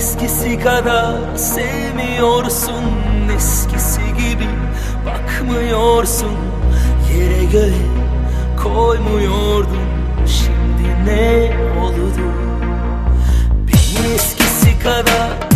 Eskisi kadar sevmiyorsun Eskisi gibi bakmıyorsun. Yere göğe koymuyordun Şimdi ne oldu? Beni eskisi kadar